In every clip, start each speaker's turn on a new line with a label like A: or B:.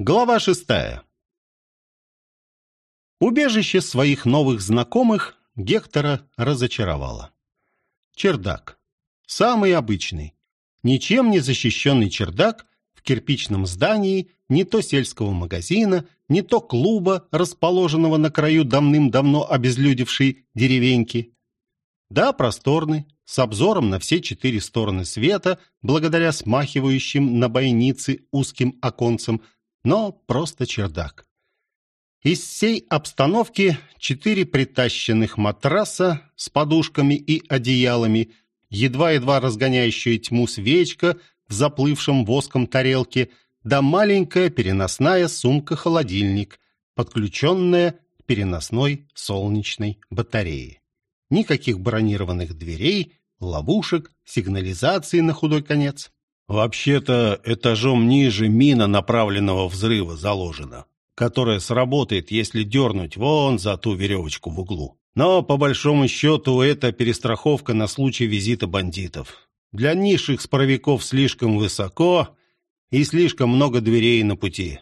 A: Глава шестая. Убежище своих новых знакомых Гектора разочаровало. Чердак. Самый обычный. Ничем не защищенный чердак в кирпичном здании не то сельского магазина, не то клуба, расположенного на краю давным-давно обезлюдевшей деревеньки. Да, просторный, с обзором на все четыре стороны света, благодаря смахивающим на бойницы узким оконцам, но просто чердак. Из всей обстановки четыре притащенных матраса с подушками и одеялами, едва-едва разгоняющая тьму свечка в заплывшем воском тарелке, да маленькая переносная сумка-холодильник, подключенная к переносной солнечной батарее. Никаких бронированных дверей, ловушек, сигнализации на худой конец.
B: Вообще-то этажом ниже мина направленного взрыва заложена, которая сработает, если дернуть вон за ту веревочку в углу. Но, по большому счету, это перестраховка на случай визита бандитов. Для низших споровиков слишком высоко и слишком много дверей на пути.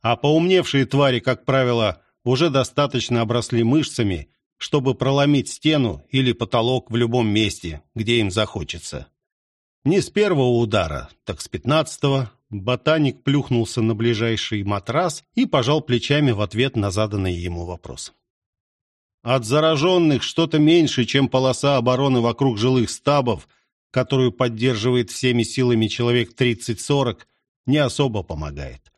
B: А поумневшие твари, как правило, уже достаточно обросли мышцами чтобы проломить стену или потолок в любом месте, где им захочется. Не с первого удара, так с пятнадцатого ботаник плюхнулся на ближайший матрас и пожал плечами в ответ на заданный ему вопрос. От зараженных что-то меньше, чем полоса обороны вокруг жилых стабов, которую поддерживает всеми силами человек 30-40, не особо помогает.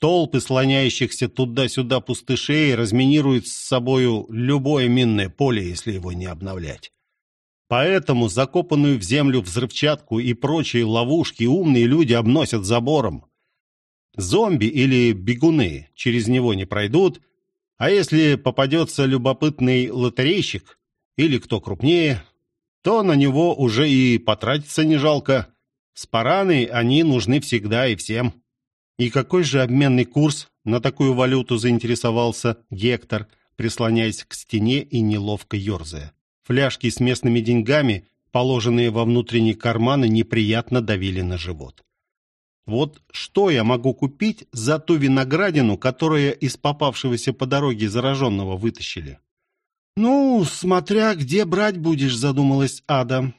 B: Толпы слоняющихся туда-сюда пустышей разминируют с собою любое минное поле, если его не обновлять. Поэтому закопанную в землю взрывчатку и прочие ловушки умные люди обносят забором. Зомби или бегуны через него не пройдут, а если попадется любопытный лотерейщик или кто крупнее, то на него уже и потратиться не жалко. Спараны они нужны всегда и всем. И какой же обменный курс на такую валюту заинтересовался Гектор, прислоняясь к стене и неловко ерзая. Фляжки с местными деньгами, положенные во внутренние карманы, неприятно давили на живот. Вот что я могу купить за ту виноградину, которая из попавшегося по дороге зараженного вытащили? Ну, смотря где брать будешь, задумалась Ада.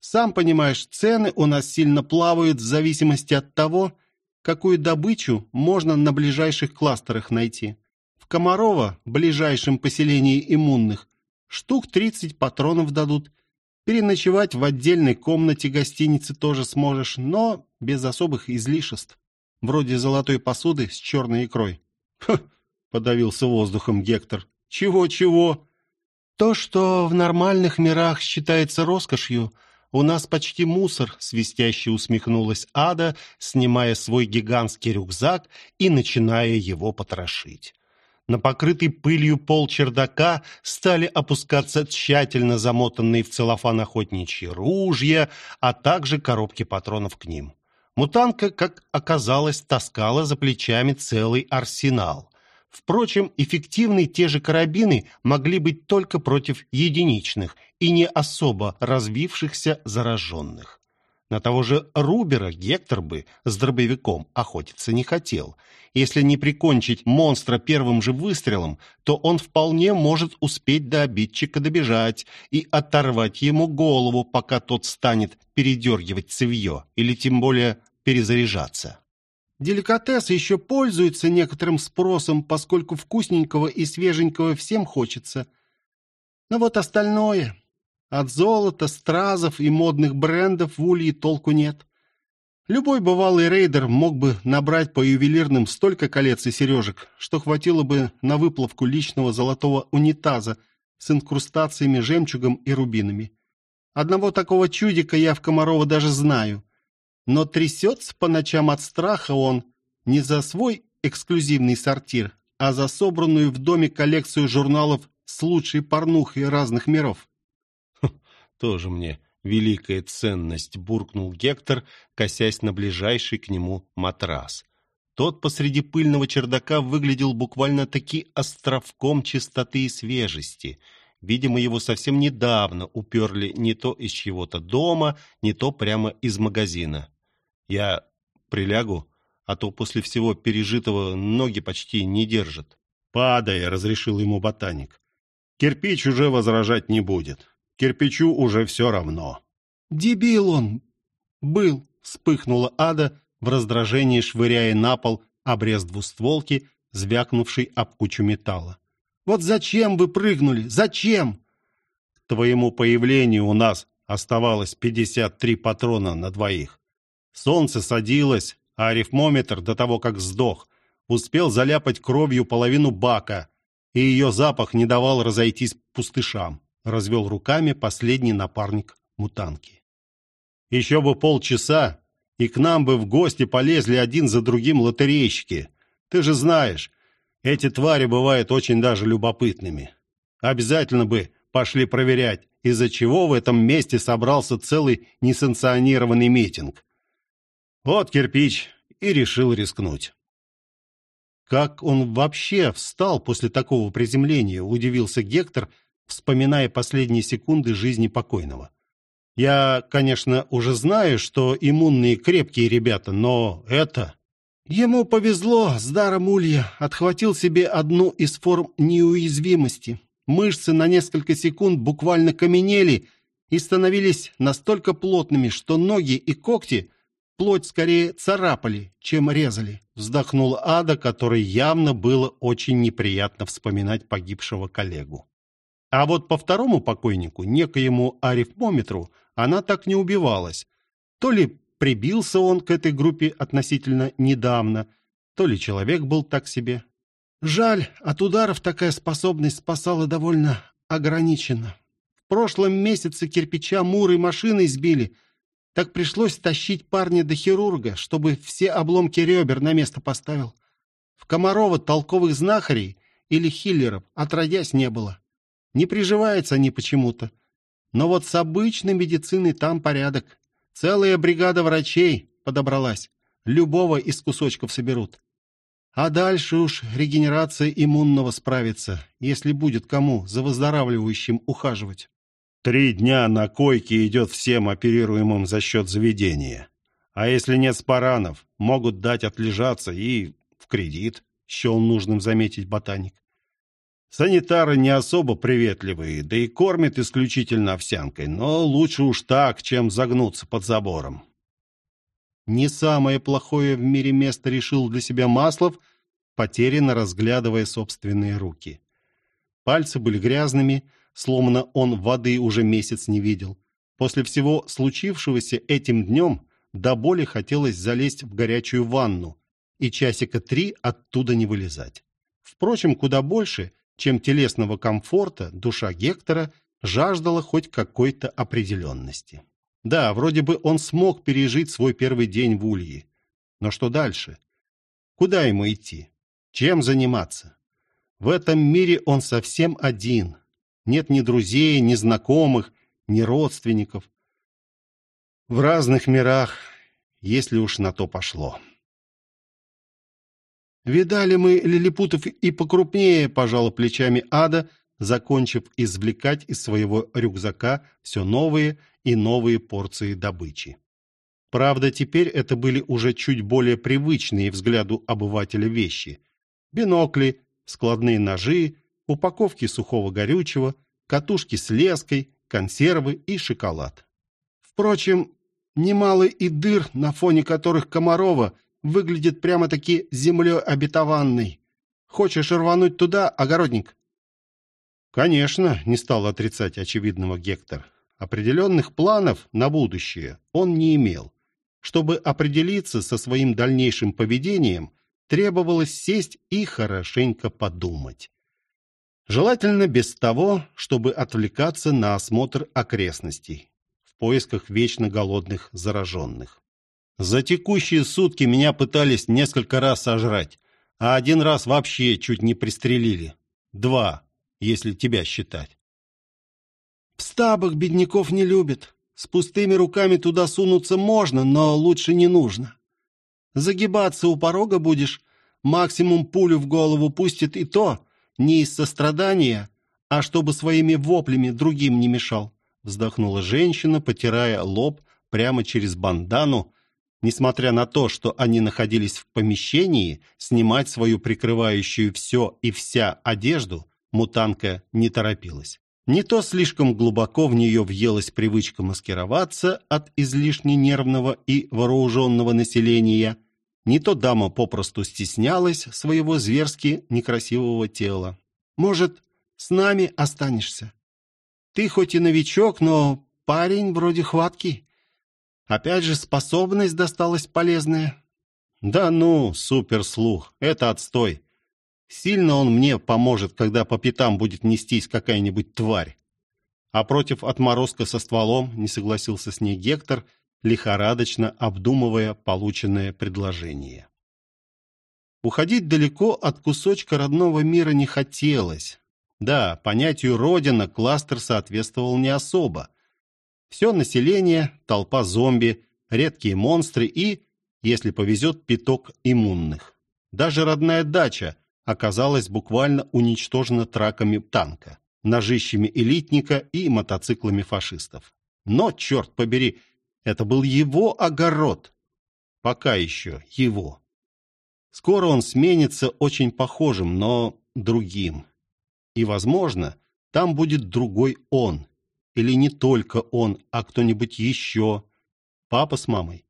B: Сам понимаешь, цены у нас сильно плавают в зависимости от того, какую добычу можно на ближайших кластерах найти. В Комарово, ближайшем поселении иммунных, штук 30 патронов дадут. Переночевать в отдельной комнате гостиницы тоже сможешь, но без особых излишеств. Вроде золотой посуды с черной икрой. «Ха!» — подавился воздухом Гектор. «Чего-чего?» «То, что в нормальных мирах считается роскошью, у нас почти мусор, свистяще усмехнулась Ада, снимая свой гигантский рюкзак и начиная его потрошить. На покрытый пылью пол чердака стали опускаться тщательно замотанные в целлофан охотничьи ружья, а также коробки патронов к ним. Мутанка, как оказалось, таскала за плечами целый арсенал. Впрочем, эффективны те же карабины могли быть только против единичных и не особо развившихся зараженных. На того же Рубера Гектор бы с дробовиком охотиться не хотел. Если не прикончить монстра первым же выстрелом, то он вполне может успеть до обидчика добежать и оторвать ему голову, пока тот станет передергивать цевье или тем более перезаряжаться. Деликатес еще пользуется некоторым спросом, поскольку вкусненького и свеженького всем хочется. Но вот остальное... От золота, стразов и модных брендов в Улье толку нет. Любой бывалый рейдер мог бы набрать по ювелирным столько колец и сережек, что хватило бы на выплавку личного золотого унитаза с инкрустациями, жемчугом и рубинами. Одного такого чудика я в Комарова даже знаю. Но трясется по ночам от страха он не за свой эксклюзивный сортир, а за собранную в доме коллекцию журналов с лучшей порнухой разных миров. «Тоже мне великая ценность», — буркнул Гектор, косясь на ближайший к нему матрас. Тот посреди пыльного чердака выглядел буквально-таки островком чистоты и свежести. Видимо, его совсем недавно уперли не то из чего-то дома, не то прямо из магазина. Я прилягу. а то после всего пережитого ноги почти не держат. «Падай», — разрешил ему ботаник. «Кирпич уже возражать не будет. Кирпичу уже все равно».
A: «Дебил он был», — вспыхнула Ада, в раздражении швыряя на пол обрез двустволки, звякнувший об кучу металла. «Вот зачем вы прыгнули? Зачем?»
B: «К твоему появлению у нас оставалось пятьдесят три патрона на двоих. Солнце садилось, а арифмометр до того, как сдох, успел заляпать кровью половину бака, и ее запах не давал разойтись пустышам», развел руками последний напарник мутанки. «Еще бы полчаса, и к нам бы в гости полезли один за другим лотерейщики. Ты же знаешь, эти твари бывают очень даже любопытными. Обязательно бы пошли проверять, из-за чего в этом месте собрался целый несанкционированный митинг. Вот кирпич и решил рискнуть.
A: Как он вообще встал после такого приземления, удивился Гектор, вспоминая последние секунды жизни покойного. Я, конечно, уже знаю, что иммунные крепкие ребята, но это... Ему повезло с даром улья, отхватил себе одну из форм неуязвимости. Мышцы на несколько секунд буквально каменели и становились настолько плотными, что ноги и когти плоть скорее царапали, чем резали. Вздохнула Ада, которой явно было очень неприятно вспоминать погибшего коллегу. А вот по второму покойнику, некоему арифмометру, она так не убивалась. То ли прибился он к этой группе относительно недавно, то ли человек был так себе. Жаль, от ударов такая способность спасала довольно ограниченно. В прошлом месяце кирпича муры машины избили, так пришлось тащить парня до хирурга, чтобы все обломки ребер на место поставил. В Комарова толковых знахарей или хиллеров отродясь не было. Не приживаются они почему-то. Но вот с обычной медициной там порядок. Целая бригада врачей подобралась. Любого из кусочков соберут. А дальше уж регенерация иммунного справится, если будет кому за выздоравливающим ухаживать.
B: Три дня на койке идет всем оперируемым за счет заведения. А если нет спаранов, могут дать отлежаться и в кредит, счел нужным заметить ботаник. Санитары не особо приветливые, да и кормят исключительно овсянкой, но лучше уж так, чем загнуться под забором.
A: Не самое плохое в мире место решил для себя Маслов, потерянно разглядывая собственные руки. Пальцы были грязными, словно он воды уже месяц не видел. После всего случившегося этим днем до боли хотелось залезть в горячую ванну и часика три оттуда не вылезать. Впрочем, куда больше чем телесного комфорта, душа Гектора жаждала хоть какой-то определенности. Да, вроде бы он смог пережить свой первый день в Улье. Но что дальше? Куда ему идти? Чем заниматься? В этом мире он совсем один. Нет ни друзей, ни знакомых, ни родственников. В разных мирах, если уж на то пошло. «Видали мы лилипутов и покрупнее», — пожала плечами ада, закончив извлекать из своего рюкзака все новые и новые порции добычи. Правда, теперь это были уже чуть более привычные взгляду обывателя вещи. Бинокли, складные ножи, упаковки сухого горючего, катушки с леской, консервы и шоколад. Впрочем, немало и дыр, на фоне которых Комарова — выглядит прямо-таки землей обетованной. Хочешь рвануть туда, огородник?» Конечно, не стал отрицать очевидного Гектор. Определенных планов на будущее он не имел. Чтобы определиться со своим дальнейшим поведением, требовалось сесть и хорошенько подумать. Желательно без того, чтобы отвлекаться на осмотр окрестностей в поисках вечно голодных зараженных. За текущие сутки меня пытались несколько раз сожрать, а один раз вообще чуть не пристрелили. Два, если тебя считать. В стабах бедняков не любят. С пустыми руками туда сунуться можно, но лучше не нужно. Загибаться у порога будешь, максимум пулю в голову пустит и то, не из сострадания, а чтобы своими воплями другим не мешал. Вздохнула женщина, потирая лоб прямо через бандану, Несмотря на то, что они находились в помещении, снимать свою прикрывающую все и вся одежду мутанка не торопилась. Не то слишком глубоко в нее въелась привычка маскироваться от излишне нервного и вооруженного населения, не то дама попросту стеснялась своего зверски некрасивого тела. «Может, с нами останешься? Ты хоть и новичок, но парень вроде хваткий. Опять же, способность досталась полезная».
B: «Да ну, суперслух, это отстой. Сильно он мне поможет, когда по пятам будет нестись какая-нибудь тварь. А против отморозка со стволом не согласился с ней Гектор, лихорадочно обдумывая полученное предложение. Уходить далеко от кусочка родного мира не хотелось. Да, понятию «родина» кластер соответствовал не особо. Все население, толпа зомби, редкие монстры и, если повезет, пяток иммунных. Даже родная дача оказалась буквально уничтожена траками танка, ножищами элитника и мотоциклами фашистов. Но, черт побери, это был его огород. Пока еще его. Скоро он сменится очень похожим, но другим. И, возможно, там будет другой он. Или не только он, а кто-нибудь еще. Папа с мамой.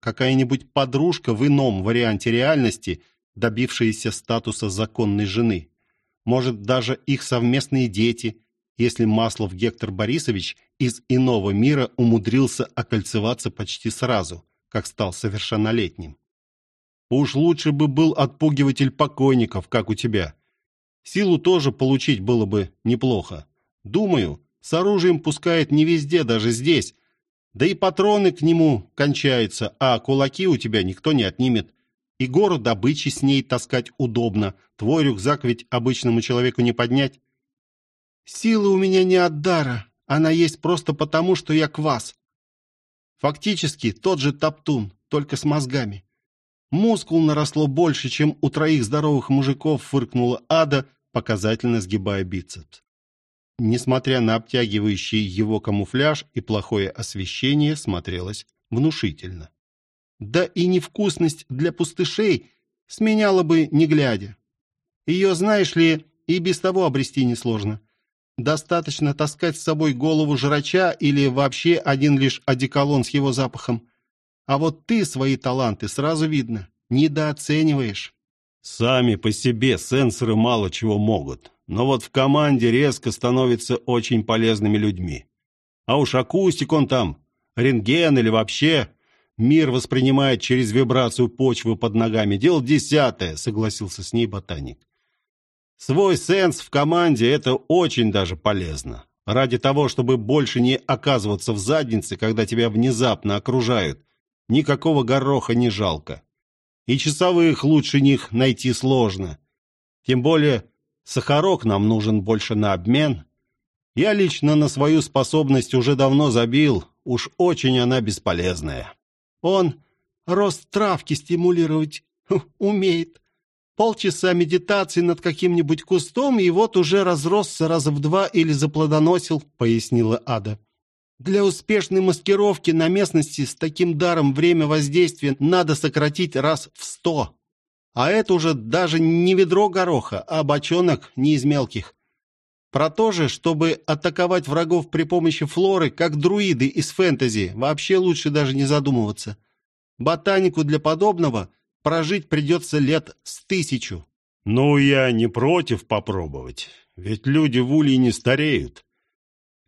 B: Какая-нибудь подружка в ином варианте реальности – добившиеся статуса законной жены. Может, даже их совместные дети, если Маслов Гектор Борисович из иного мира умудрился окольцеваться почти сразу, как стал совершеннолетним. Уж лучше бы был отпугиватель покойников, как у тебя. Силу тоже получить было бы неплохо. Думаю, с оружием пускает не везде, даже здесь. Да и патроны к нему кончаются, а кулаки у тебя никто не отнимет. И гору добычи с ней таскать удобно. Твой рюкзак ведь обычному человеку не поднять. Силы у меня не от дара. Она есть просто потому, что я квас. Фактически тот же топтун, только с мозгами. Мускул наросло больше, чем у троих здоровых мужиков, фыркнула Ада, показательно сгибая бицепс. Несмотря на обтягивающий его камуфляж и плохое освещение, смотрелось внушительно. Да и невкусность для пустышей сменяла бы не глядя. Ее, знаешь ли, и без того обрести несложно. Достаточно таскать с собой голову жрача или вообще один лишь одеколон с его запахом. А вот ты свои таланты сразу видно, недооцениваешь.
A: Сами по себе сенсоры мало чего могут, но вот в команде резко становятся очень полезными людьми. А уж акустик он там, рентген или вообще Мир воспринимает через вибрацию почвы под ногами. Дело десятое, согласился с ней ботаник. Свой сенс в команде – это очень даже полезно. Ради того, чтобы больше не оказываться в заднице, когда тебя внезапно окружают, никакого гороха не жалко. И часовых лучше них найти сложно. Тем более, сахарок нам нужен больше на обмен. Я лично на свою способность уже давно забил, уж очень она бесполезная. Он рост травки стимулировать умеет. Полчаса медитации над каким-нибудь кустом, и вот уже разросся раза в два или заплодоносил, пояснила Ада. Для успешной маскировки на местности с таким даром время воздействия надо сократить раз в сто. А это уже даже не ведро гороха, а бочонок не из мелких. Про то же, чтобы атаковать врагов при помощи флоры, как друиды из фэнтези, вообще лучше даже не задумываться. Ботанику для подобного прожить придется лет с тысячу.
B: Ну, я не против попробовать, ведь люди в Улье не стареют.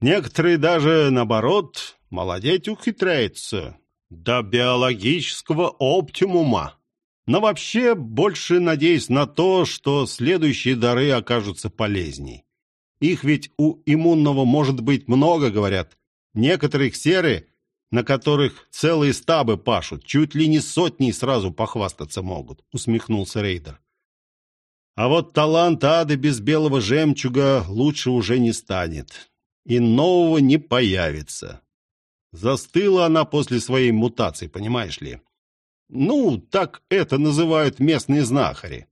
B: Некоторые даже, наоборот, молодеть ухитряются до биологического оптимума. Но вообще больше надеюсь на то, что следующие дары окажутся полезней. Их ведь у иммунного может быть много, говорят. Некоторые серы, на которых целые стабы пашут, чуть ли не сотни сразу похвастаться могут, усмехнулся Рейдер. А вот талант ады без белого жемчуга лучше уже не станет. И нового не появится. Застыла она после своей мутации, понимаешь ли? Ну, так это называют местные знахари.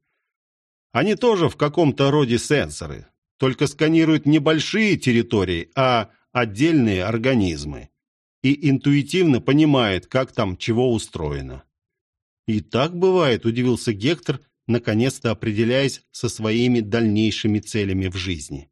B: Они тоже в каком-то роде сенсоры только сканируют небольшие территории, а отдельные организмы. и интуитивно понимает, как там чего устроено. «И так бывает», — удивился Гектор, наконец-то определяясь со своими дальнейшими целями в жизни.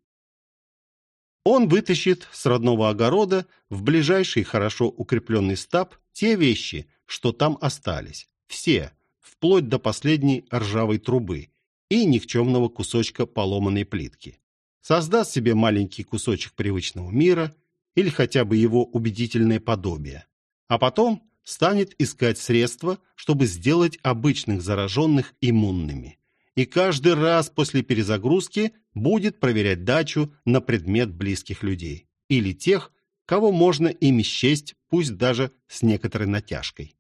B: Он вытащит с родного огорода в ближайший хорошо укрепленный стаб те вещи, что там остались. Все, вплоть до последней ржавой трубы и никчемного кусочка поломанной плитки. Создаст себе маленький кусочек привычного мира или хотя бы его убедительное подобие. А потом станет искать средства, чтобы сделать обычных зараженных иммунными. И каждый раз после перезагрузки будет проверять дачу на предмет близких людей или тех, кого можно ими счесть, пусть даже с некоторой натяжкой.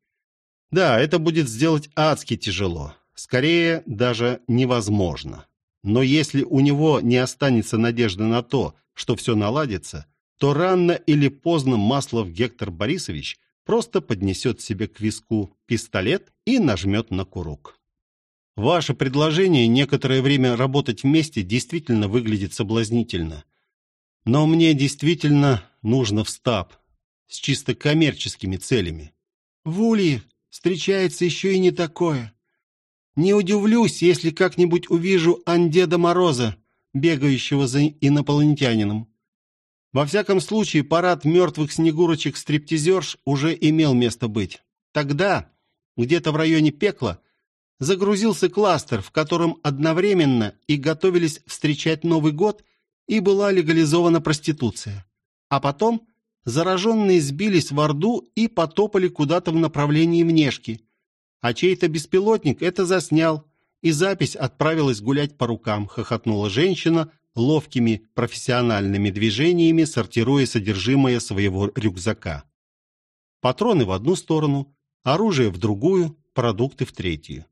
B: Да, это будет сделать адски тяжело, скорее даже невозможно. Но если у него не останется надежды на то, что все наладится, то рано или поздно Маслов Гектор Борисович просто поднесет себе к виску пистолет и нажмет на курок. Ваше предложение некоторое время работать вместе действительно выглядит соблазнительно. Но мне действительно нужно в стаб с чисто коммерческими целями.
C: В Улье встречается еще и не такое. Не удивлюсь, если как-нибудь увижу Андеда Мороза, бегающего за инопланетянином. Во всяком случае, парад мертвых снегурочек-стриптизерш уже имел место быть. Тогда, где-то в районе пекла, загрузился кластер, в котором одновременно и готовились встречать Новый год, и была легализована проституция. А потом зараженные сбились в Орду и потопали куда-то в направлении Внешки. А чей-то беспилотник это заснял, и запись отправилась гулять по рукам, хохотнула женщина, ловкими профессиональными движениями сортируя содержимое своего рюкзака. Патроны в одну сторону, оружие в другую, продукты в третью.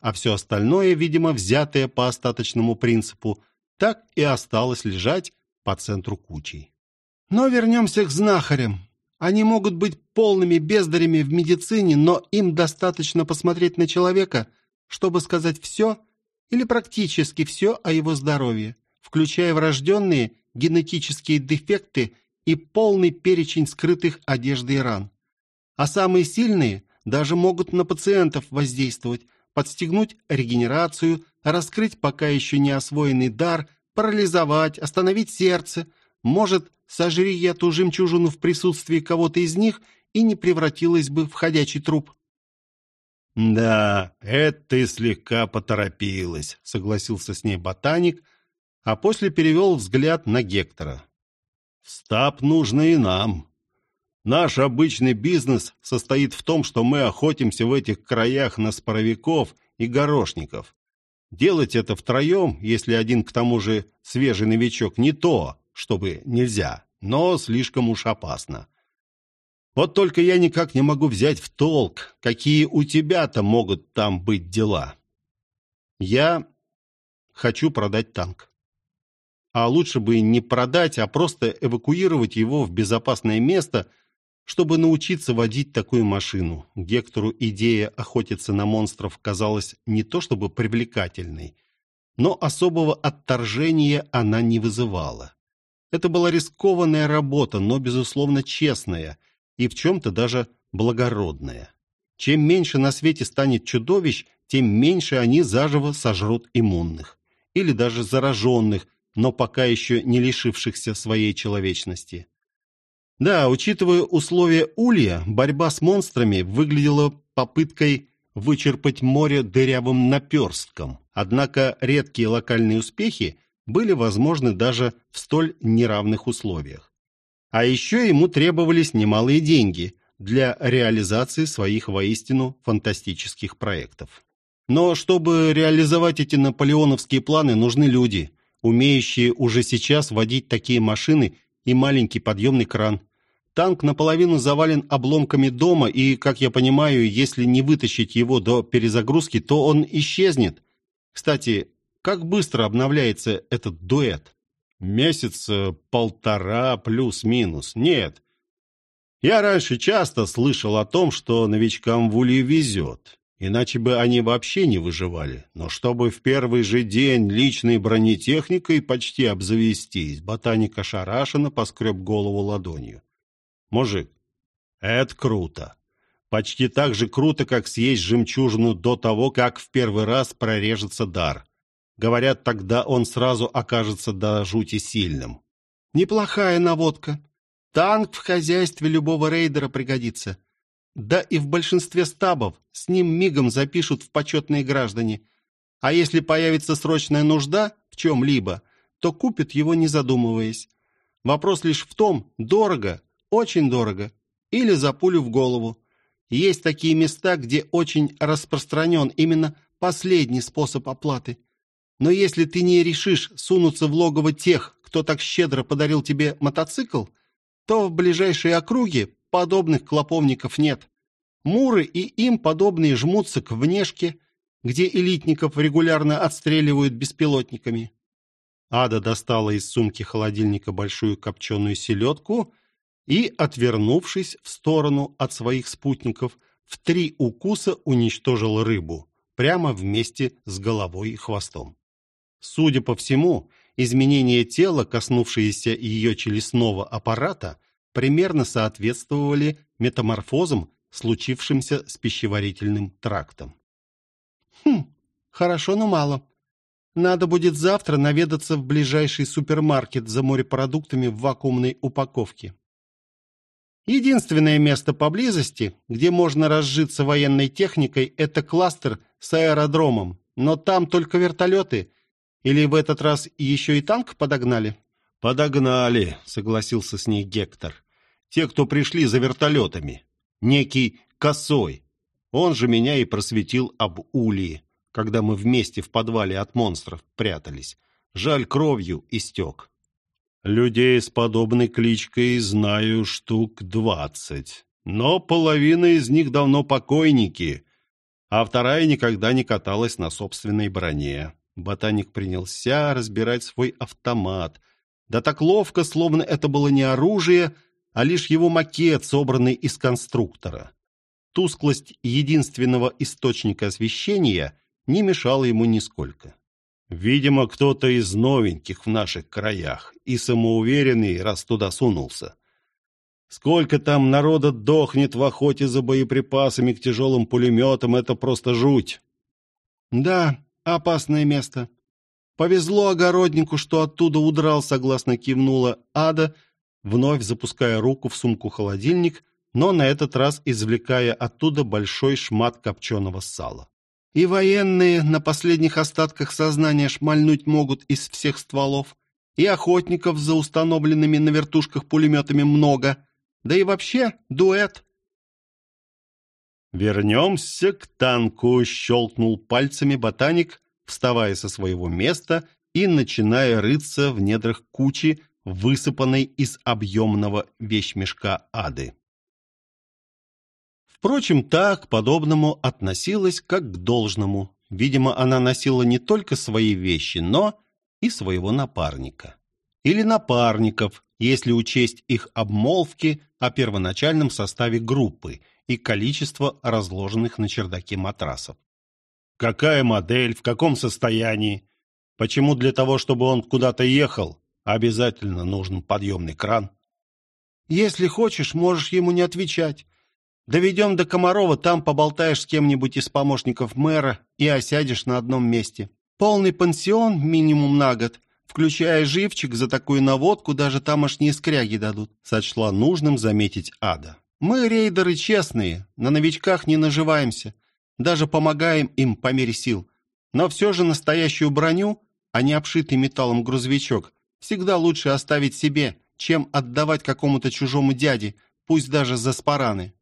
C: А все остальное, видимо, взятое по остаточному принципу, так и осталось лежать по центру кучей. Но вернемся к знахарям. Они могут быть полными бездарями в медицине, но им достаточно посмотреть на человека, чтобы сказать все или практически все о его здоровье включая врожденные генетические дефекты и полный перечень скрытых одежды и ран. А самые сильные даже могут на пациентов воздействовать, подстегнуть регенерацию, раскрыть пока еще не освоенный дар, парализовать, остановить сердце. Может, сожри я ту жемчужину в присутствии кого-то из них и не превратилась бы в ходячий труп.
B: «Да, это ты слегка поторопилась», — согласился с ней ботаник — а после перевел взгляд на Гектора. «Стаб нужно и нам. Наш обычный бизнес состоит в том, что мы охотимся в этих краях на споровиков и горошников. Делать это втроем, если один к тому же свежий новичок, не то, чтобы нельзя, но слишком уж опасно. Вот только я никак не могу взять в толк, какие у тебя-то могут там быть дела. Я хочу продать танк а лучше бы не продать, а просто эвакуировать его в безопасное место, чтобы научиться водить такую машину. Гектору идея охотиться на монстров казалась не то чтобы привлекательной, но особого отторжения она не вызывала. Это была рискованная работа, но, безусловно, честная и в чем-то даже благородная. Чем меньше на свете станет чудовищ, тем меньше они заживо сожрут иммунных или даже зараженных, но пока еще не лишившихся своей человечности. Да, учитывая условия улья, борьба с монстрами выглядела попыткой вычерпать море дырявым наперстком. Однако редкие локальные успехи были возможны даже в столь неравных условиях. А еще ему требовались немалые деньги для реализации своих воистину фантастических проектов. Но чтобы реализовать эти наполеоновские планы, нужны люди, умеющие уже сейчас водить такие машины и маленький подъемный кран. Танк наполовину завален обломками дома, и, как я понимаю, если не вытащить его до перезагрузки, то он исчезнет. Кстати, как быстро обновляется этот дуэт? Месяц полтора плюс-минус. Нет. Я раньше часто слышал о том, что новичкам в Улье везет. Иначе бы они вообще не выживали. Но чтобы в первый же день личной бронетехникой почти обзавестись, ботаник ошарашенно поскреб голову ладонью. «Мужик, Это круто. Почти так же круто, как съесть жемчужину до того, как в первый раз прорежется дар. Говорят, тогда он сразу окажется до жути сильным.
C: Неплохая наводка. Танк в хозяйстве любого рейдера пригодится. Да и в большинстве стабов с ним мигом запишут в почетные граждане. А если появится срочная нужда в чем-либо, то купят его не задумываясь. Вопрос лишь в том, дорого, очень дорого, или за пулю в голову. Есть такие места, где очень распространен именно последний способ оплаты. Но если ты не решишь сунуться в логово тех, кто так щедро подарил тебе мотоцикл, то в ближайшей округе подобных клоповников нет. Муры и им подобные жмутся к внешке, где элитников регулярно отстреливают беспилотниками.
B: Ада достала из сумки холодильника большую копченую селедку и, отвернувшись в сторону от своих спутников, в три укуса уничтожил рыбу, прямо вместе с головой и хвостом. Судя по всему, изменения тела, коснувшиеся ее челюстного аппарата, примерно соответствовали метаморфозам, случившимся с пищеварительным трактом.
C: «Хм, хорошо, но мало. Надо будет завтра наведаться в ближайший супермаркет за морепродуктами в вакуумной упаковке. Единственное место поблизости, где можно разжиться военной техникой, это кластер с аэродромом. Но там только вертолеты. Или в этот раз еще и танк подогнали?
B: «Подогнали», — согласился с ней Гектор. «Те, кто пришли за вертолетами. Некий Косой. Он же меня и просветил об Улии когда мы вместе в подвале от монстров прятались. Жаль, кровью истек. Людей с подобной кличкой знаю штук двадцать. Но половина из них давно покойники, а вторая никогда не каталась на собственной броне. Ботаник принялся разбирать свой автомат. Да так ловко, словно это было не оружие, а лишь его макет, собранный из конструктора. Тусклость единственного источника освещения не мешало ему нисколько. Видимо, кто-то из новеньких в наших краях и самоуверенный, раз туда сунулся. Сколько там народа дохнет в охоте за боеприпасами к тяжелым пулеметам, это просто жуть.
C: Да, опасное место. Повезло огороднику, что оттуда удрал, согласно кивнула Ада, вновь запуская руку в сумку-холодильник, но на этот раз извлекая оттуда большой шмат копченого сала. И военные на последних остатках сознания шмальнуть могут из всех стволов. И охотников за установленными на вертушках пулеметами много. Да и вообще дуэт.
B: «Вернемся к танку», — щелкнул пальцами ботаник, вставая со своего места и начиная рыться в недрах кучи, высыпанной из объемного вещмешка ады. Впрочем, так к подобному относилась как к должному. Видимо, она носила не только свои вещи, но и своего напарника. Или напарников, если учесть их обмолвки о первоначальном составе группы и количество разложенных на чердаке матрасов. Какая модель, в каком состоянии? Почему для того, чтобы он куда-то ехал, обязательно нужен подъемный кран?
C: Если хочешь, можешь ему не отвечать. Доведем до Комарова, там поболтаешь с кем-нибудь из помощников мэра и осядешь на одном месте. Полный пансион минимум на год, включая живчик, за такую наводку даже тамошние скряги дадут», — сочла нужным заметить Ада. «Мы рейдеры честные, на новичках не наживаемся, даже помогаем им по мере сил. Но все же настоящую броню, а не обшитый металлом грузовичок, всегда лучше оставить себе, чем отдавать какому-то чужому дяде, пусть даже за спараны».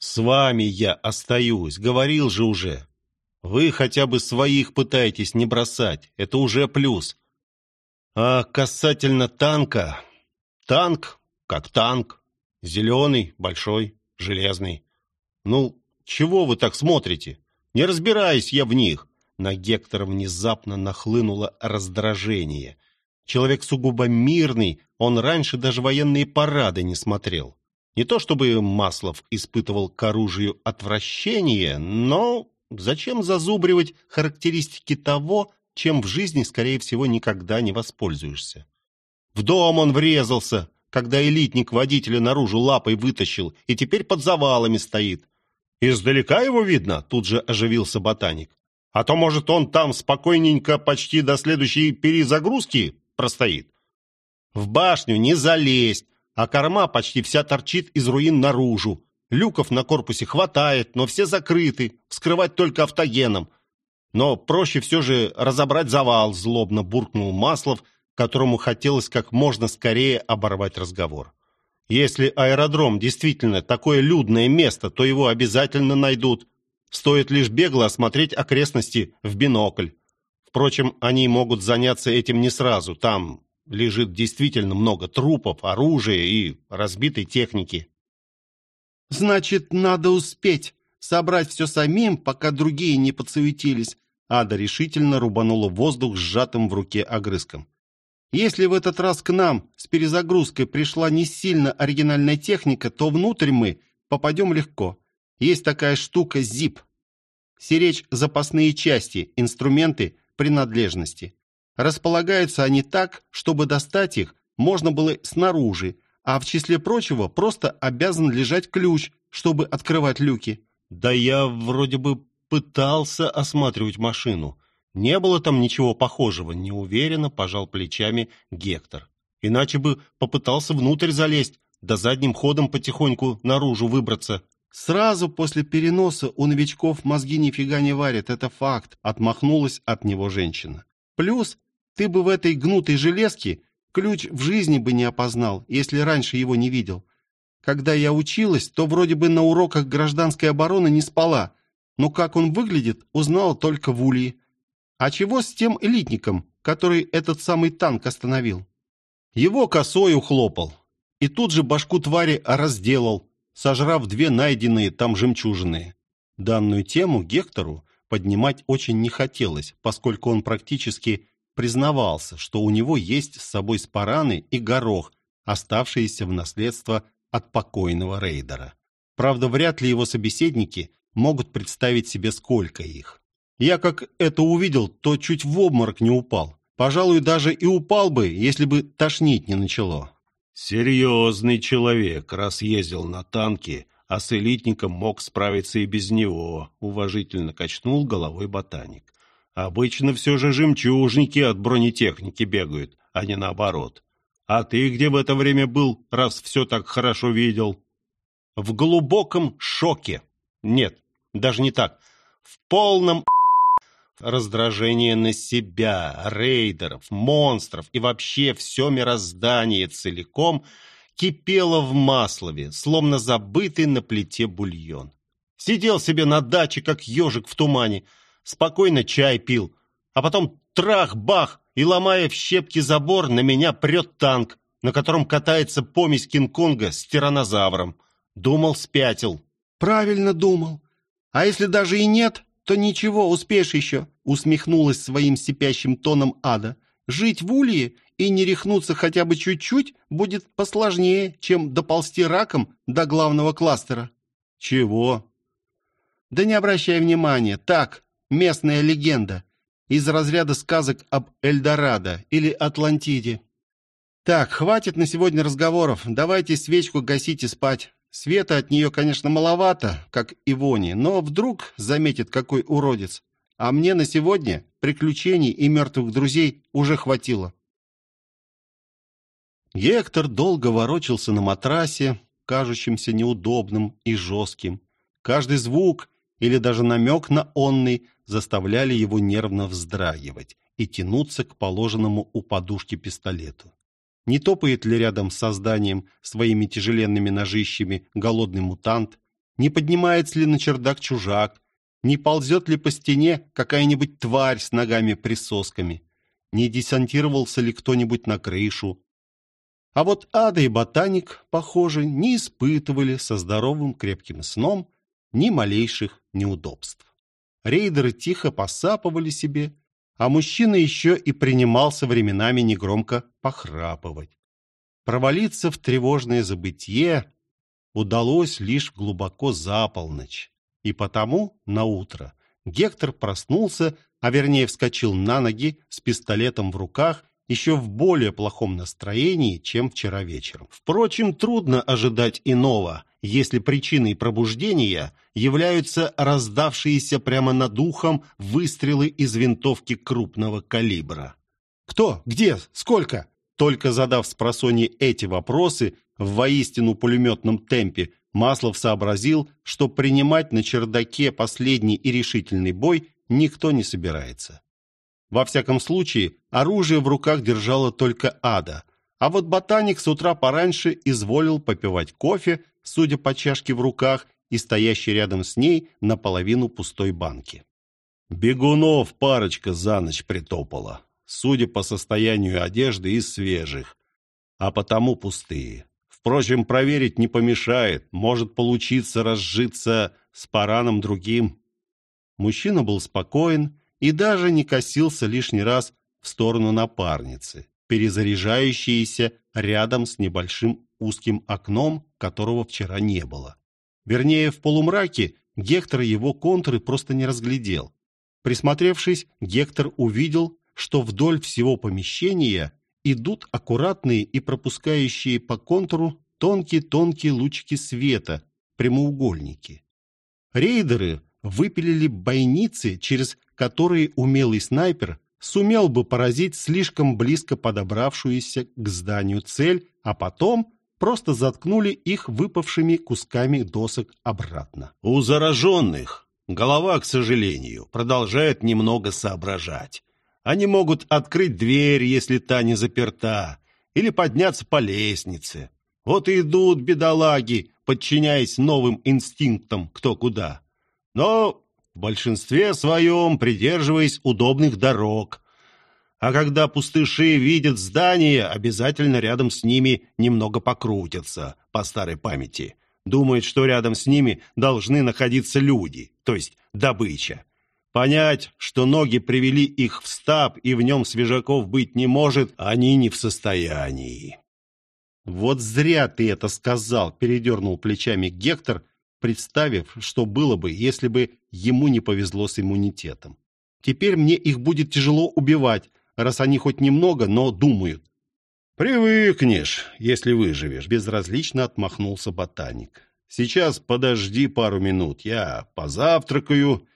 B: С вами я остаюсь, говорил же уже. Вы хотя бы своих пытаетесь не бросать, это уже плюс. А касательно танка... Танк как танк. Зеленый, большой, железный. Ну, чего вы так смотрите? Не разбираюсь я в них. На Гектора внезапно нахлынуло раздражение. Человек сугубо мирный, он раньше даже военные парады не смотрел. Не то чтобы Маслов испытывал к оружию отвращение, но зачем зазубривать характеристики того, чем в жизни, скорее всего, никогда не воспользуешься? В дом он врезался,
A: когда элитник водителя наружу лапой вытащил и теперь под завалами стоит. Издалека его видно, тут же оживился ботаник. А то, может, он там спокойненько почти до следующей перезагрузки простоит. В башню не залезть, а корма почти вся торчит из руин наружу. Люков на корпусе хватает, но все закрыты, вскрывать только автогеном. Но проще все же разобрать завал, злобно буркнул Маслов, которому хотелось как можно скорее оборвать разговор. Если аэродром действительно такое людное место, то его обязательно найдут. Стоит лишь бегло осмотреть окрестности в бинокль. Впрочем, они могут заняться этим не сразу. Там лежит действительно много трупов, оружия и разбитой техники.
C: «Значит, надо успеть собрать все самим, пока другие не подсуетились». Ада решительно рубанула воздух сжатым в руке огрызком. «Если в этот раз к нам с перезагрузкой пришла не сильно оригинальная техника, то внутрь мы попадем легко. Есть такая штука ZIP. Сиречь запасные части, инструменты, принадлежности. Располагаются они так, чтобы достать их можно было снаружи, а в числе прочего просто обязан лежать ключ, чтобы открывать люки.
A: Да я вроде бы пытался осматривать машину. Не было там ничего похожего, неуверенно пожал плечами Гектор. Иначе бы попытался внутрь залезть, да задним ходом потихоньку наружу выбраться.
C: Сразу после переноса у новичков мозги нифига не варят, это факт, отмахнулась от него женщина. Плюс ты бы в этой гнутой железке ключ в жизни бы не опознал, если раньше его не видел. Когда я училась, то вроде бы на уроках гражданской обороны не спала, но как он выглядит, узнала только в Улье. А чего с тем элитником, который этот самый танк остановил?
A: Его косой ухлопал. И тут же башку твари разделал, сожрав две найденные там жемчужины. Данную тему Гектору поднимать очень не хотелось, поскольку он практически признавался, что у него есть с собой спараны и горох, оставшиеся в наследство от покойного рейдера. Правда, вряд ли его собеседники могут представить себе, сколько их. Я как это увидел, то чуть в обморок не упал. Пожалуй, даже и упал бы, если бы тошнить не начало. Серьезный человек, раз ездил на танке, а с элитником мог справиться и без него, уважительно качнул головой ботаник. Обычно все же жемчужники от бронетехники бегают, а не наоборот. А ты где в это время был, раз все так хорошо видел? В глубоком шоке. Нет, даже не так. В полном раздражение на себя, рейдеров, монстров и вообще все мироздание целиком кипело в маслове, словно забытый на плите бульон. Сидел себе на даче, как ежик в тумане, спокойно чай пил, а потом трах-бах, и, ломая в щепки забор, на меня прет танк, на котором катается помесь Кинг-Конга с тиранозавром. Думал, спятил.
C: «Правильно думал. А если даже и нет, то ничего, успеешь еще», усмехнулась своим сипящим тоном ада. «Жить в улье и не рехнуться хотя бы чуть-чуть будет посложнее, чем доползти раком до главного кластера».
A: «Чего?»
C: «Да не обращай внимания. Так, местная легенда, из разряда сказок об Эльдорадо или Атлантиде. Так, хватит на сегодня разговоров, давайте свечку гасить и спать. Света от нее, конечно, маловато, как и вони, но вдруг заметит какой уродец. А мне на сегодня приключений и мертвых друзей уже хватило.
A: Гектор долго ворочался на матрасе, кажущемся неудобным и жестким. Каждый звук или даже намек на онный заставляли его нервно вздрагивать и тянуться к положенному у подушки пистолету. Не топает ли рядом с созданием своими тяжеленными ножищами голодный мутант? Не поднимается ли на чердак чужак? Не ползет ли по стене какая-нибудь тварь с ногами-присосками? Не десантировался ли кто-нибудь на крышу? А вот Ада и Ботаник, похоже, не испытывали со здоровым крепким сном ни малейших неудобств. Рейдеры тихо посапывали себе, а мужчина еще и принимался временами негромко похрапывать. Провалиться в тревожное забытье удалось лишь глубоко за полночь, и потому на утро Гектор проснулся, а вернее вскочил на ноги с пистолетом в руках еще в более плохом настроении, чем вчера вечером. Впрочем, трудно ожидать иного, если причиной пробуждения являются раздавшиеся прямо над ухом выстрелы из винтовки крупного калибра. «Кто? Где? Сколько?» Только задав с просони эти вопросы в воистину пулеметном темпе, Маслов сообразил, что принимать на чердаке последний и решительный бой никто не собирается. Во всяком случае, оружие в руках держала только Ада, а вот ботаник с утра пораньше изволил попивать кофе, судя по чашке в руках и стоящей рядом с ней наполовину пустой банки. Бегунов парочка за ночь притопала, судя по состоянию одежды из свежих, а потому пустые. Впрочем, проверить не помешает, может получиться разжиться с параном другим. Мужчина был спокоен и даже не косился лишний раз в сторону напарницы, перезаряжающейся рядом с небольшим узким окном, которого вчера не было. Вернее, в полумраке Гектор его контуры просто не разглядел. Присмотревшись, Гектор увидел, что вдоль всего помещения идут аккуратные и пропускающие по контуру тонкие-тонкие лучики света, прямоугольники. Рейдеры выпилили бойницы, через которые умелый снайпер сумел бы поразить слишком близко подобравшуюся к зданию цель, а потом просто заткнули их выпавшими кусками досок обратно.
B: У зараженных голова, к сожалению, продолжает немного соображать. Они могут открыть дверь, если та не заперта, или подняться по лестнице. Вот и идут бедолаги, подчиняясь новым инстинктам кто куда но в большинстве своем придерживаясь удобных дорог. А когда пустыши видят здание, обязательно рядом с ними немного покрутятся, по старой памяти. Думают, что рядом с ними должны находиться люди, то есть добыча. Понять, что ноги привели их в стаб и в нем свежаков быть не может, они не в состоянии.
A: «Вот зря ты это сказал», — передернул плечами Гектор, представив, что было бы, если бы ему не повезло с иммунитетом. Теперь мне их будет тяжело убивать, раз они хоть немного, но думают.
B: «Привыкнешь, если выживешь», — безразлично отмахнулся ботаник. «Сейчас подожди пару минут, я позавтракаю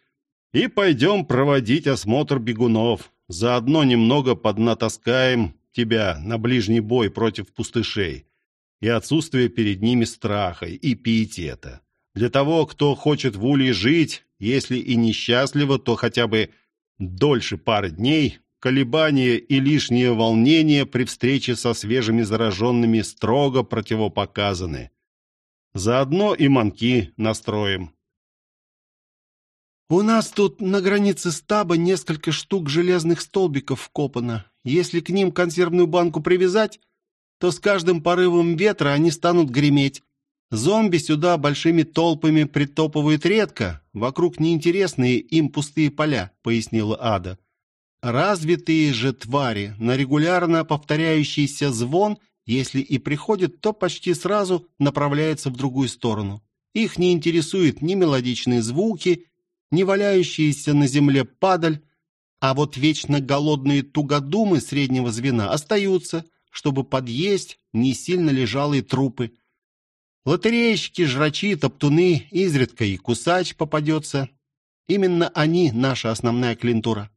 B: и пойдем проводить осмотр бегунов. Заодно немного поднатаскаем тебя на ближний бой против пустышей и отсутствие перед ними страха и пиетета. Для того, кто хочет в Улье жить, если и несчастливо, то хотя бы дольше пары дней, колебания и лишнее волнение при встрече со свежими зараженными строго противопоказаны. Заодно и манки настроим.
C: «У нас тут на границе стаба несколько штук железных столбиков вкопано. Если к ним консервную банку привязать, то с каждым порывом ветра они станут греметь. Зомби сюда большими толпами притопывают редко, вокруг неинтересные им пустые поля, пояснила Ада. Развитые же твари на регулярно повторяющийся звон, если и приходят, то почти сразу направляются в другую сторону. Их не интересуют ни мелодичные звуки, ни валяющиеся на земле падаль, а вот вечно голодные тугодумы среднего звена остаются, чтобы подъесть не сильно лежалые трупы. Лотерейщики, жрачи, топтуны, изредка и кусач попадется. Именно они наша основная клиентура.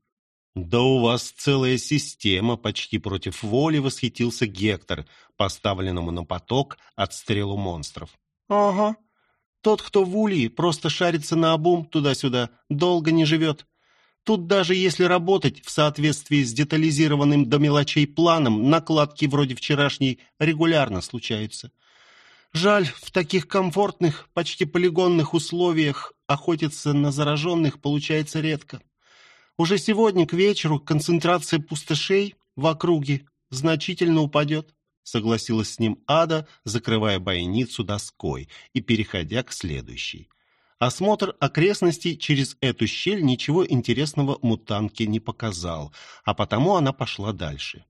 A: Да у вас целая система почти против воли, восхитился Гектор, поставленному на поток отстрелу монстров.
C: Ага. Тот, кто в улье, просто шарится на обум туда-сюда, долго не живет. Тут даже если работать в соответствии с детализированным до мелочей планом, накладки вроде вчерашней регулярно случаются. Жаль, в таких комфортных, почти полигонных условиях охотиться на зараженных получается редко. Уже сегодня к вечеру концентрация пустошей в округе значительно упадет, согласилась с ним Ада, закрывая бойницу доской и переходя к следующей. Осмотр окрестностей через эту щель ничего интересного мутанке не показал, а потому она пошла дальше.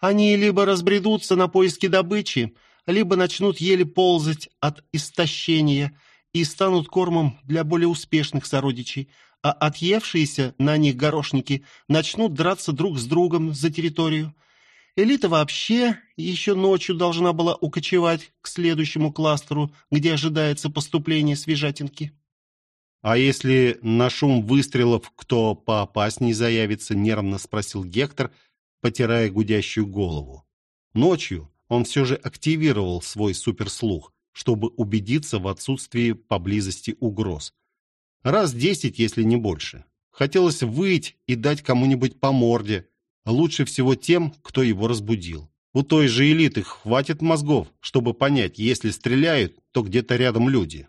C: Они либо разбредутся на поиски добычи, либо начнут еле ползать от истощения и станут кормом для более успешных сородичей, а отъевшиеся на них горошники начнут драться друг с другом за территорию. Элита вообще еще ночью должна была укочевать к следующему кластеру, где ожидается поступление свежатинки.
A: «А если на шум выстрелов кто поопасней заявится?» — нервно спросил Гектор, потирая гудящую голову. Ночью он все же активировал свой суперслух, чтобы убедиться в отсутствии поблизости угроз. Раз десять, если не больше. Хотелось выйти и дать кому-нибудь по морде, лучше всего тем, кто его разбудил. У той же элиты хватит мозгов, чтобы понять, если стреляют, то где-то рядом люди.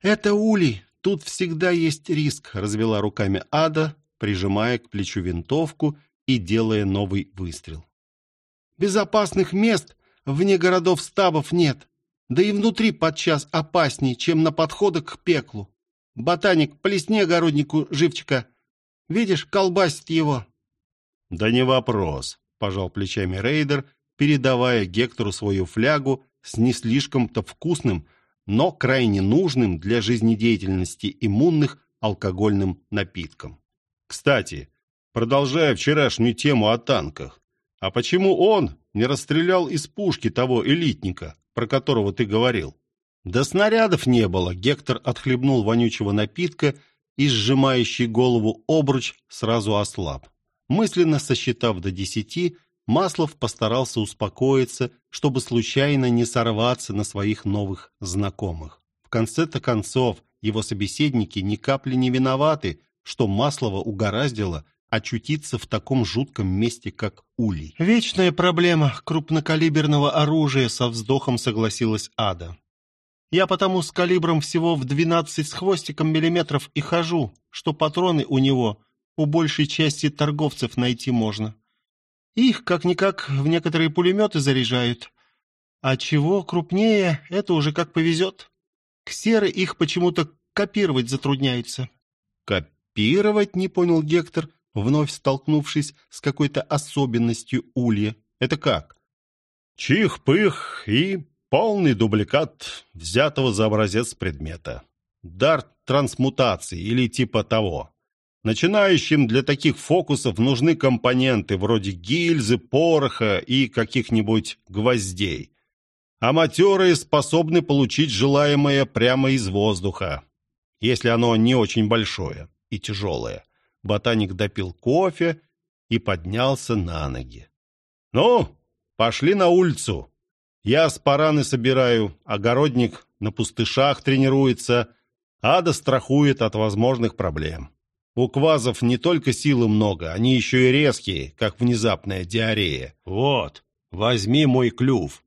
C: «Это Ули, тут всегда есть риск», — развела руками Ада, прижимая к плечу винтовку и делая новый выстрел. «Безопасных мест вне городов стабов нет, да и внутри подчас опаснее, чем на подходах к пеклу. Ботаник, плесни огороднику живчика. Видишь, колбасит его».
A: «Да не вопрос», — пожал плечами рейдер, передавая Гектору свою флягу с не слишком-то вкусным, но крайне нужным для жизнедеятельности иммунных алкогольным напитком. Кстати, продолжая вчерашнюю тему о танках, а почему он не расстрелял из пушки того элитника, про которого ты говорил? Да снарядов не было, Гектор отхлебнул вонючего напитка и, сжимающий голову обруч, сразу ослаб. Мысленно сосчитав до десяти, Маслов постарался успокоиться, чтобы случайно не сорваться на своих новых знакомых. В конце-то концов, его собеседники ни капли не виноваты, что Маслова угораздило очутиться в таком жутком месте, как Улей.
C: «Вечная проблема крупнокалиберного оружия», — со вздохом согласилась Ада. «Я потому с калибром всего в двенадцать с хвостиком миллиметров и хожу, что патроны у него — у большей части торговцев найти можно. Их, как-никак, в некоторые пулеметы заряжают. А чего крупнее, это уже как повезет. Ксеры их почему-то копировать затрудняются.
A: Копировать, не понял Гектор, вновь столкнувшись с какой-то особенностью улья. Это как? Чих-пых и полный дубликат взятого за образец предмета. Дар трансмутации или типа того. Начинающим для таких фокусов нужны компоненты вроде гильзы, пороха и каких-нибудь гвоздей. Аматеры способны получить желаемое прямо из воздуха, если оно не очень большое и тяжелое. Ботаник допил кофе и поднялся на ноги. «Ну, пошли на улицу. Я спараны собираю, огородник на пустышах тренируется, ада страхует от возможных проблем». У квазов не только силы много, они еще и резкие, как внезапная диарея. Вот, возьми мой клюв.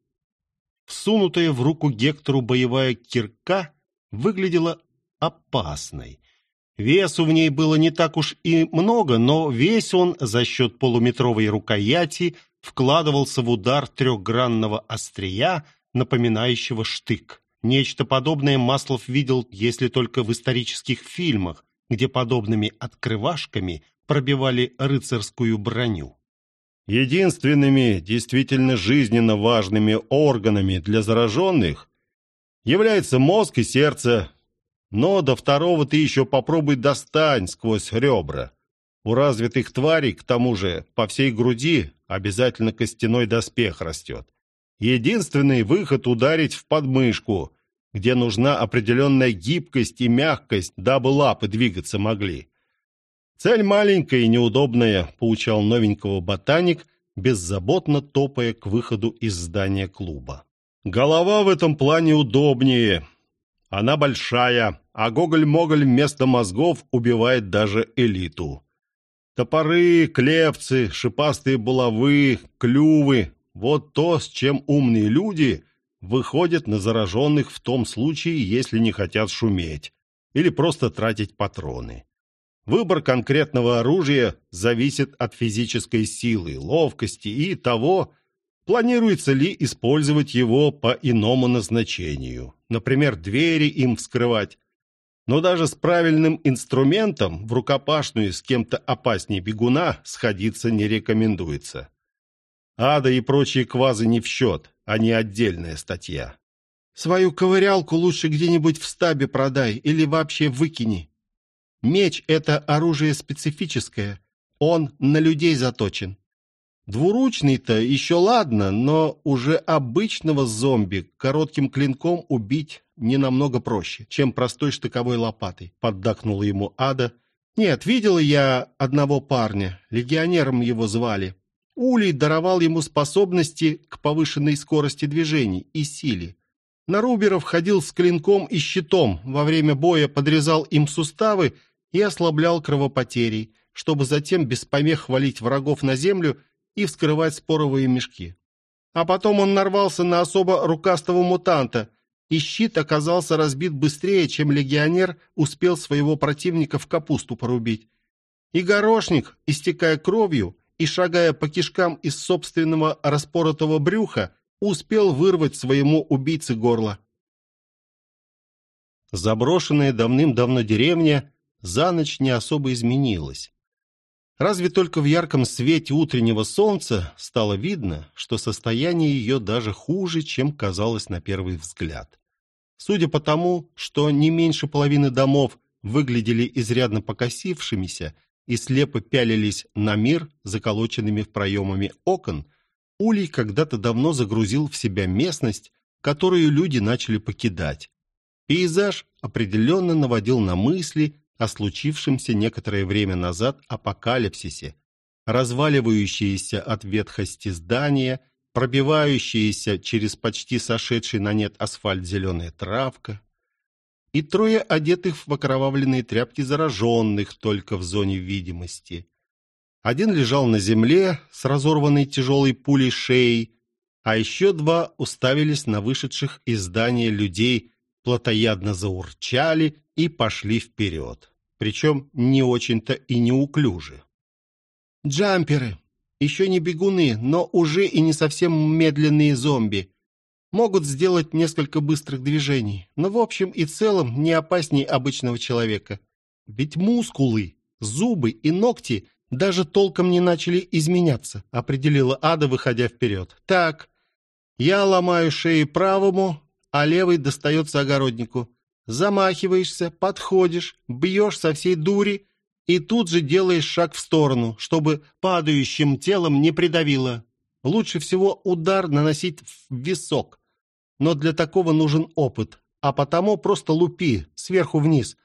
C: Всунутая в руку Гектору боевая кирка выглядела опасной. Весу в ней было не так уж и много, но весь он за счет полуметровой рукояти вкладывался в удар трехгранного острия, напоминающего штык. Нечто подобное Маслов видел, если только в исторических фильмах, где подобными открывашками пробивали рыцарскую броню.
A: Единственными действительно жизненно важными органами для зараженных является мозг и сердце, но до второго ты еще попробуй достань сквозь ребра. У развитых тварей, к тому же, по всей груди обязательно костяной доспех растет. Единственный выход ударить в подмышку, где нужна определенная гибкость и мягкость, дабы лапы двигаться могли. Цель маленькая и неудобная, поучал новенького ботаник, беззаботно топая к выходу из здания клуба. Голова в этом плане удобнее. Она большая, а Гоголь-Моголь вместо мозгов убивает даже элиту. Топоры, клевцы, шипастые булавы, клювы — вот то, с чем умные люди — выходят на зараженных в том случае, если не хотят шуметь или просто тратить патроны. Выбор конкретного оружия зависит от физической силы, ловкости и того, планируется ли использовать его по иному назначению, например, двери им вскрывать. Но даже с правильным инструментом в рукопашную с кем-то опаснее бегуна сходиться не рекомендуется. Ада и прочие квазы не в счет а не отдельная статья.
C: Свою ковырялку лучше где-нибудь в стабе продай или вообще выкини. Меч — это оружие специфическое, он на людей заточен.
A: Двуручный-то еще ладно, но уже обычного зомби коротким клинком убить не намного проще, чем простой штыковой лопатой, поддакнула ему Ада. Нет, видела я одного парня, легионером его звали. Улей даровал ему способности к повышенной скорости движений и силе. Наруберов ходил с клинком и щитом, во время боя подрезал им суставы и ослаблял кровопотери, чтобы затем без помех валить врагов на землю и вскрывать споровые мешки. А потом он нарвался на особо рукастого мутанта, и щит оказался разбит быстрее, чем легионер успел своего противника в капусту порубить. И горошник, истекая кровью, и, шагая по кишкам из собственного распоротого брюха, успел вырвать своему убийце горло. Заброшенная давным-давно деревня за ночь не особо изменилась. Разве только в ярком свете утреннего солнца стало видно, что состояние ее даже хуже, чем казалось на первый взгляд. Судя по тому, что не меньше половины домов выглядели изрядно покосившимися и слепо пялились на мир заколоченными в проемами окон, Улей когда-то давно загрузил в себя местность, которую люди начали покидать. Пейзаж определенно наводил на мысли о случившемся некоторое время назад апокалипсисе, разваливающиеся от ветхости здания, пробивающиеся через почти сошедший на нет асфальт зеленая травка, и трое одетых в окровавленные тряпки зараженных только в зоне видимости. Один лежал на земле с разорванной тяжелой пулей шеей, а еще два уставились на вышедших из здания людей, плотоядно заурчали и пошли вперед. Причем не очень-то и неуклюже. «Джамперы! Еще не бегуны, но уже и не совсем медленные зомби могут сделать несколько быстрых движений, но в общем и целом не опаснее обычного человека. Ведь мускулы, зубы и ногти даже толком не начали изменяться, определила Ада, выходя вперед. Так, я ломаю шею правому, а левый достается огороднику. Замахиваешься, подходишь, бьешь со всей дури и тут же делаешь шаг в сторону, чтобы падающим телом не придавило. Лучше всего удар наносить в висок, но для такого нужен опыт, а потому просто лупи сверху вниз,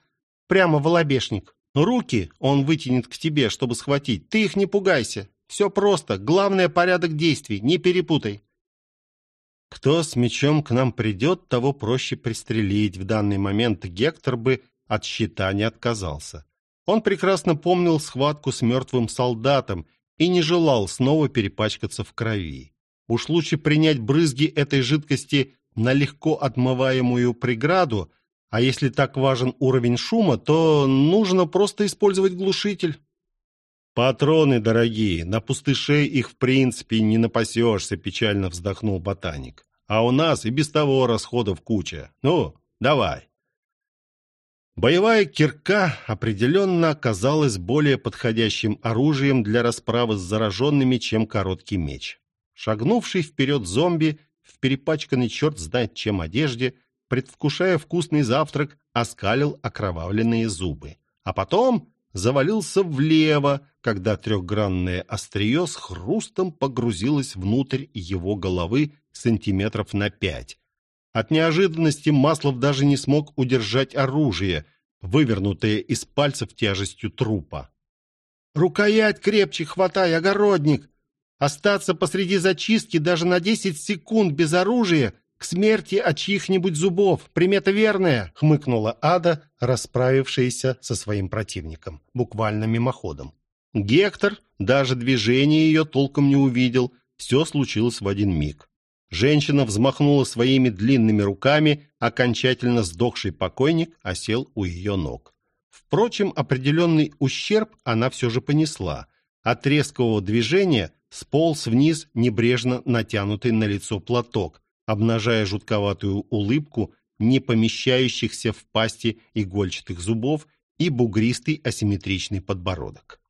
A: прямо в лобешник. Руки он вытянет к тебе, чтобы схватить. Ты их не пугайся. Все просто. Главное порядок действий. Не перепутай. Кто с мечом к нам придет, того проще пристрелить. В данный момент Гектор бы от щита не отказался. Он прекрасно помнил схватку с мертвым солдатом и не желал снова перепачкаться в крови. Уж лучше принять брызги этой жидкости на легко отмываемую преграду, а если так важен уровень шума, то нужно просто использовать глушитель. «Патроны дорогие, на пустыше их в принципе не напасешься», печально вздохнул ботаник. «А у нас и без того расходов куча. Ну, давай». Боевая кирка определенно оказалась более подходящим оружием для расправы с зараженными, чем короткий меч. Шагнувший вперед зомби в перепачканной черт знает чем одежде, предвкушая вкусный завтрак, оскалил окровавленные зубы. А потом завалился влево, когда трехгранное острие с хрустом погрузилось внутрь его головы сантиметров на пять. От неожиданности Маслов даже не смог удержать оружие, вывернутое из пальцев тяжестью трупа. «Рукоять крепче хватай, огородник!» Остаться посреди зачистки даже на 10 секунд без оружия к смерти от чьих-нибудь зубов. Примета верная, хмыкнула Ада, расправившаяся со своим противником, буквально мимоходом. Гектор даже движения ее толком не увидел, все случилось в один миг. Женщина взмахнула своими длинными руками, окончательно сдохший покойник осел у ее ног. Впрочем, определенный ущерб она все же понесла. От резкого движения сполз вниз небрежно натянутый на лицо платок, обнажая жутковатую улыбку не помещающихся в пасти игольчатых зубов и бугристый асимметричный подбородок.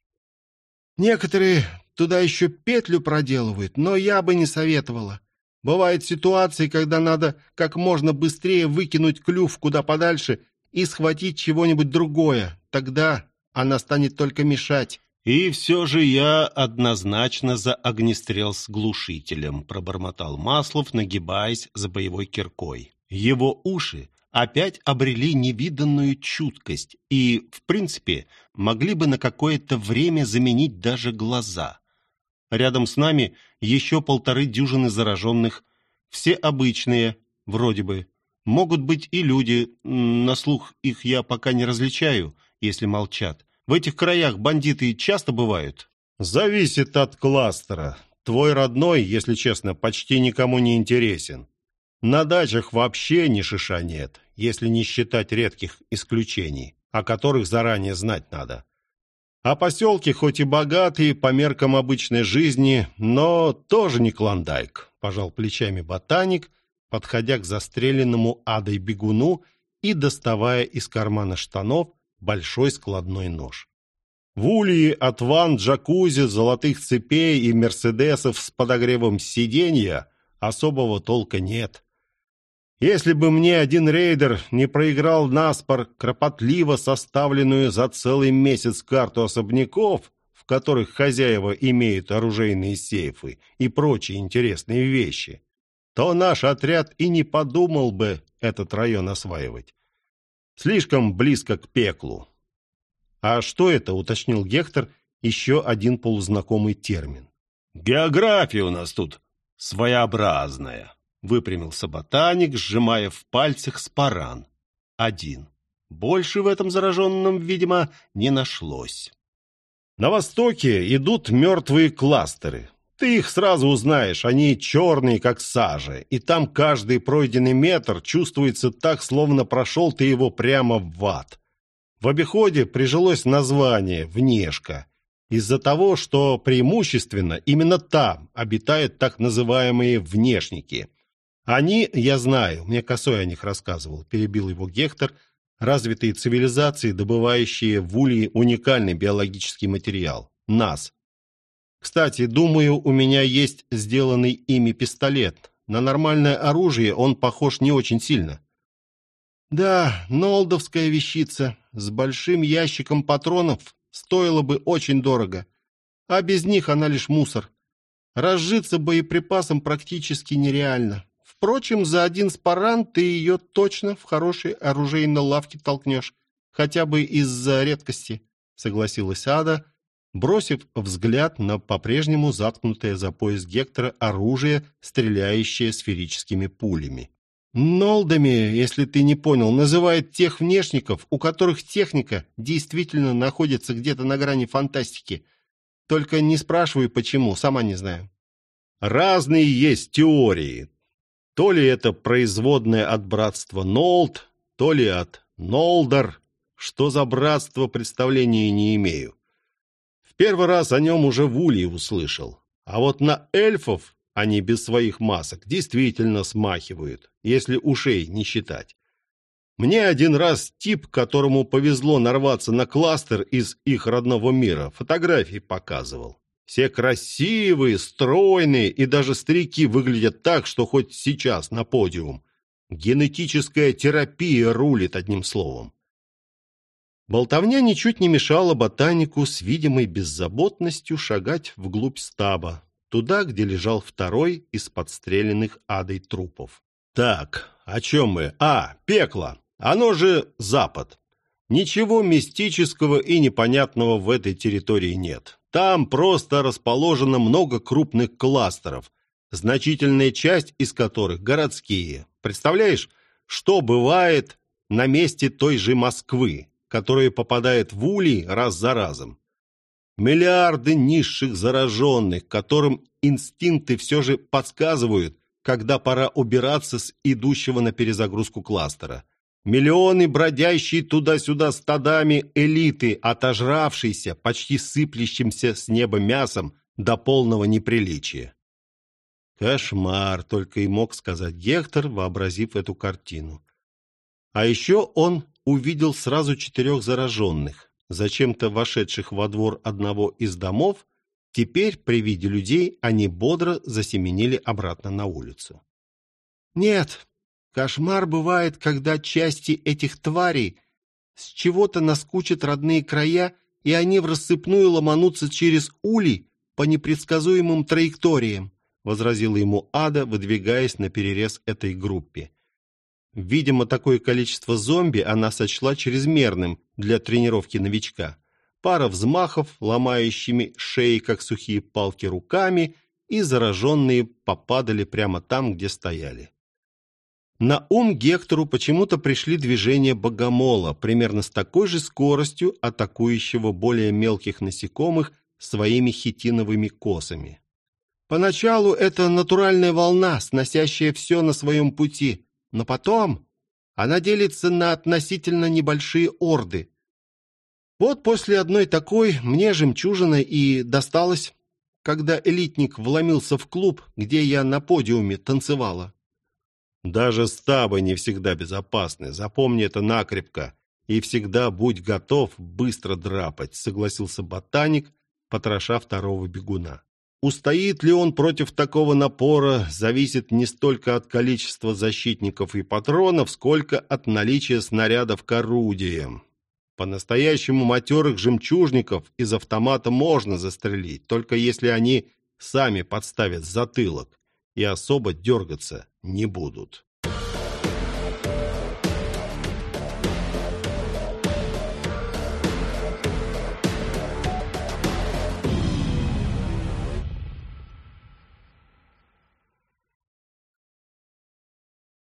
A: «Некоторые туда еще петлю проделывают, но я бы не советовала. Бывают ситуации, когда надо как можно быстрее выкинуть клюв куда подальше и схватить чего-нибудь другое. Тогда она станет только мешать».
B: И все же я однозначно за огнестрел с глушителем, пробормотал Маслов, нагибаясь за боевой киркой. Его уши опять обрели невиданную чуткость и, в принципе, могли бы на какое-то время заменить даже глаза. Рядом с нами еще полторы дюжины зараженных, все обычные, вроде бы. Могут быть и люди, на слух их я пока не различаю, если молчат. В этих краях бандиты часто бывают?
A: Зависит от кластера. Твой родной, если честно, почти никому не интересен. На дачах вообще ни шиша нет, если не считать редких исключений, о которых заранее знать надо. А поселки хоть и богатые по меркам обычной жизни, но тоже не клондайк, пожал плечами ботаник, подходя к застреленному адой бегуну и доставая из кармана штанов большой складной нож. В улье от ван, джакузи, золотых цепей и мерседесов с подогревом сиденья особого толка нет. Если бы мне один рейдер не проиграл наспор кропотливо составленную за целый месяц карту особняков, в которых хозяева имеют оружейные сейфы и прочие интересные вещи, то наш отряд и не подумал бы этот район осваивать. Слишком близко к пеклу. А что это, уточнил Гектор, еще один полузнакомый термин.
B: География у нас тут своеобразная, выпрямился ботаник, сжимая в пальцах спаран. Один. Больше в этом зараженном, видимо, не нашлось.
A: На востоке идут мертвые кластеры. Ты их сразу узнаешь, они черные, как сажа, и там каждый пройденный метр чувствуется так, словно прошел ты его прямо в ад. В обиходе прижилось название «внешка», из-за того, что преимущественно именно там обитают так называемые «внешники». Они, я знаю, мне косой о них рассказывал, перебил его Гектор, развитые цивилизации, добывающие в Улье уникальный биологический материал – нас, кстати, думаю, у меня есть сделанный ими пистолет. На нормальное оружие он похож не очень сильно. Да, нолдовская вещица с большим ящиком патронов стоила бы очень дорого. А без них она лишь мусор. Разжиться боеприпасом практически нереально. Впрочем, за один спаран ты ее точно в хорошей оружейной лавке толкнешь. Хотя бы из-за редкости, согласилась Ада, бросив взгляд на по-прежнему заткнутое за пояс Гектора оружие, стреляющее сферическими пулями. Нолдами, если ты не понял, называют тех внешников, у которых техника действительно находится где-то на грани фантастики. Только не спрашивай почему, сама не знаю. Разные есть теории. То ли это производное от братства Нолд, то ли от Нолдар. Что за братство, представления не имею. Первый раз о нем уже в Улье услышал. А вот на эльфов они без своих масок действительно смахивают, если ушей не считать. Мне один раз тип, которому повезло нарваться на кластер из их родного мира, фотографии показывал. Все красивые, стройные и даже старики выглядят так, что хоть сейчас на подиум. Генетическая терапия рулит одним словом. Болтовня ничуть не мешала ботанику с видимой беззаботностью шагать вглубь стаба, туда, где лежал второй из подстреленных адой трупов. «Так, о чем мы? А, пекло! Оно же Запад!» Ничего мистического и непонятного в этой территории нет. Там просто расположено много крупных кластеров, значительная часть из которых городские. Представляешь, что бывает на месте той же Москвы? Которое попадает в улей раз за разом. Миллиарды низших зараженных, которым инстинкты все же подсказывают, когда пора убираться с идущего на перезагрузку кластера. Миллионы бродящие туда-сюда стадами элиты, отожравшейся, почти сыплющимся с неба мясом до полного неприличия. Кошмар, только и мог сказать Гектор, вообразив эту картину. А еще он увидел сразу четырех зараженных, зачем-то вошедших во двор одного из домов, теперь при виде людей они бодро засеменили обратно на улицу. «Нет, кошмар бывает, когда части этих тварей с чего-то наскучат родные края
C: и они в рассыпную ломанутся через улей по непредсказуемым траекториям, возразила ему Ада, выдвигаясь на перерез этой группе. Видимо, такое количество зомби она сочла чрезмерным для тренировки новичка. Пара взмахов, ломающими шеи, как сухие палки, руками, и зараженные попадали прямо там, где стояли. На ум Гектору почему-то пришли движения богомола, примерно с такой же скоростью атакующего более мелких насекомых своими хитиновыми косами. Поначалу это натуральная волна, сносящая все на своем пути, но потом она делится на относительно небольшие орды. Вот после одной такой мне жемчужина и досталась, когда элитник вломился в клуб, где я на подиуме танцевала.
B: Даже стабы не всегда безопасны, запомни это накрепко. И всегда будь готов быстро драпать, согласился ботаник, потроша второго бегуна. Устоит ли он против такого напора, зависит не столько от количества защитников и патронов, сколько от наличия снарядов к орудиям. По-настоящему матерых жемчужников из автомата можно застрелить, только если они сами подставят затылок и особо дергаться не будут.